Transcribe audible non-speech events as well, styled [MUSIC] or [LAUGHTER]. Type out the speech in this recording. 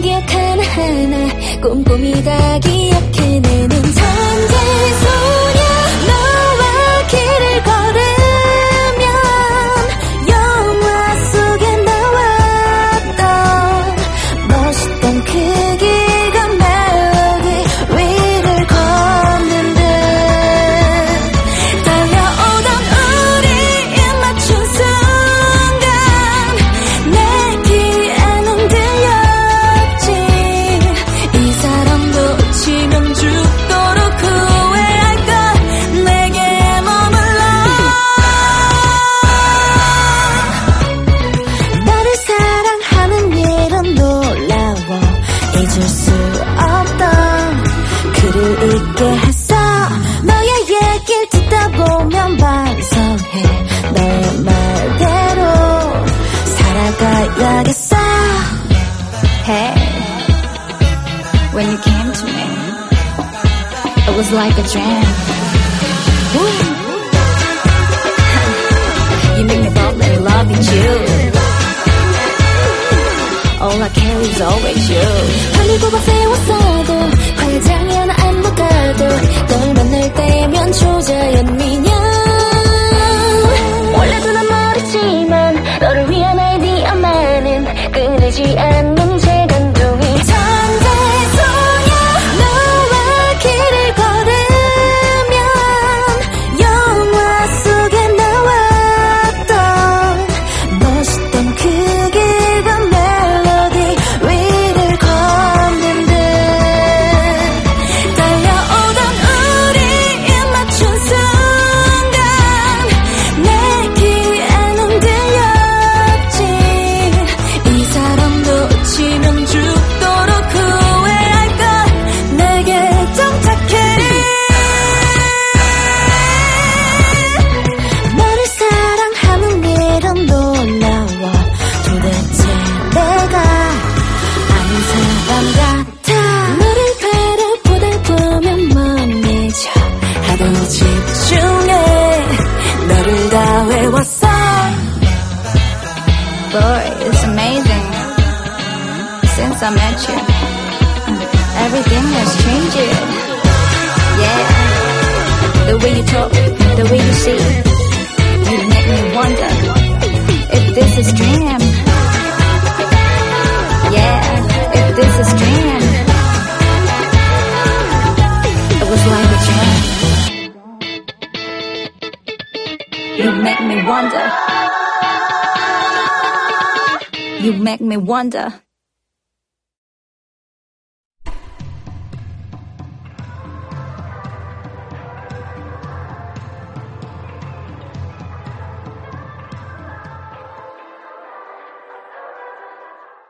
기억하나 하나 꼼꼼히 다 기억해. like a song. Hey, when you came to me, it was like a dream. Woo. [LAUGHS] You make me fall in love with you. All I care is always you. 하늘고 밤새 왔어도 화장이 하나 안 녹아도 널 만날 때면 end. Boy, it's amazing. Since I met you, everything has changed. Yeah, the way you talk, the way you see, you make me wonder if this is dream. Yeah, if this is dream. It was like a dream. You make me wonder. You make me wonder.